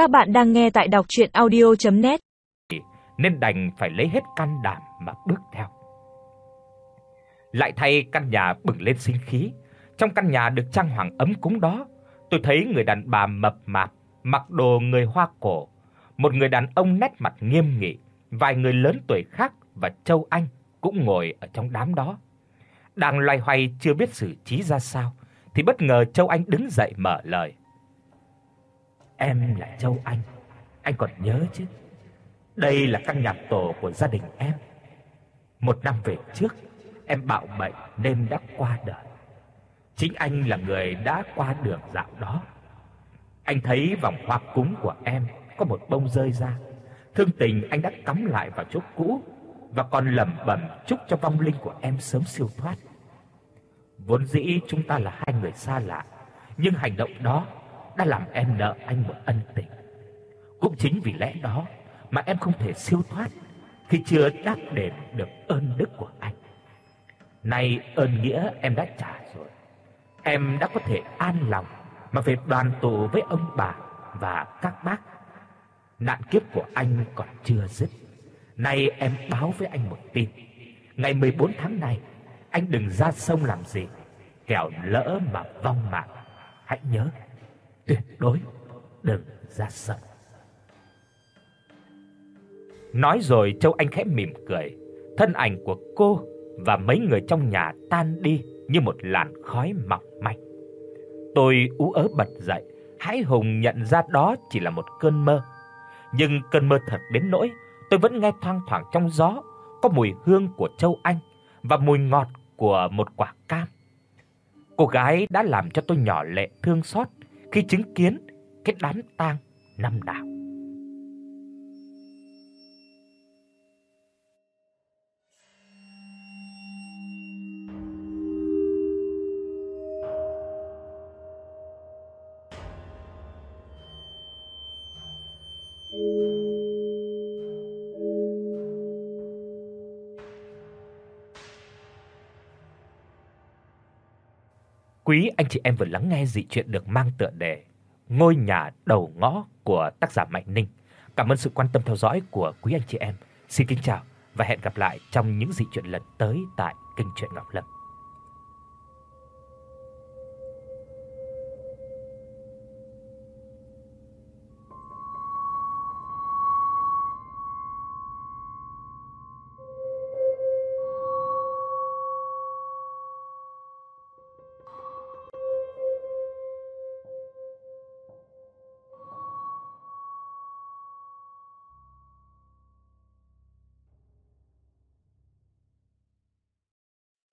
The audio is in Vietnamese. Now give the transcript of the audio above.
Các bạn đang nghe tại đọc audio net Nên đành phải lấy hết can đảm mà bước theo. Lại thay căn nhà bừng lên sinh khí, trong căn nhà được trang hoàng ấm cúng đó, tôi thấy người đàn bà mập mạp, mặc đồ người Hoa cổ, một người đàn ông nét mặt nghiêm nghị, vài người lớn tuổi khác và Châu Anh cũng ngồi ở trong đám đó. Đang loay hoay chưa biết xử trí ra sao thì bất ngờ Châu Anh đứng dậy mở lời. Em là Châu Anh, anh còn nhớ chứ? Đây là căn nhà tổ của gia đình em. Một năm về trước, em bạo bệnh nên đã qua đời. Chính anh là người đã qua đường dạo đó. Anh thấy vòng hoa cúng của em có một bông rơi ra. Thương tình anh đã cắm lại vào chỗ cũ và còn lẩm bẩm chúc cho vong linh của em sớm siêu thoát. Vốn dĩ chúng ta là hai người xa lạ, nhưng hành động đó đã làm em nợ anh một ân tình. Cũng chính vì lẽ đó mà em không thể siêu thoát khi chưa đáp đền được ơn đức của anh. Nay ơn nghĩa em đã trả rồi. Em đã có thể an lòng mà về đoàn tụ với ông bà và các bác. Nạn kiếp của anh còn chưa dứt. Nay em báo với anh một tin. Ngày 14 tháng này, anh đừng ra sông làm gì, kẻo lỡ mà vong mạng. Hãy nhớ, tuyệt đối đừng ra sông. Nói rồi Châu Anh khẽ mỉm cười, thân ảnh của cô và mấy người trong nhà tan đi như một làn khói mỏng manh. Tôi ú ớ bật dậy, hãi hùng nhận ra đó chỉ là một cơn mơ. Nhưng cơn mơ thật đến nỗi tôi vẫn nghe thoang thoảng trong gió có mùi hương của Châu Anh và mùi ngọt của một quả cam. Cô gái đã làm cho tôi nhỏ lệ thương xót khi chứng kiến cái đám tang năm nào. Quý anh chị em vừa lắng nghe dị truyện được mang tựa đề Ngôi nhà đầu ngõ của tác giả Mạnh Ninh. Cảm ơn sự quan tâm theo dõi của quý anh chị em. Xin kính chào và hẹn gặp lại trong những dị truyện lần tới tại kênh truyện Ngọc Lâm.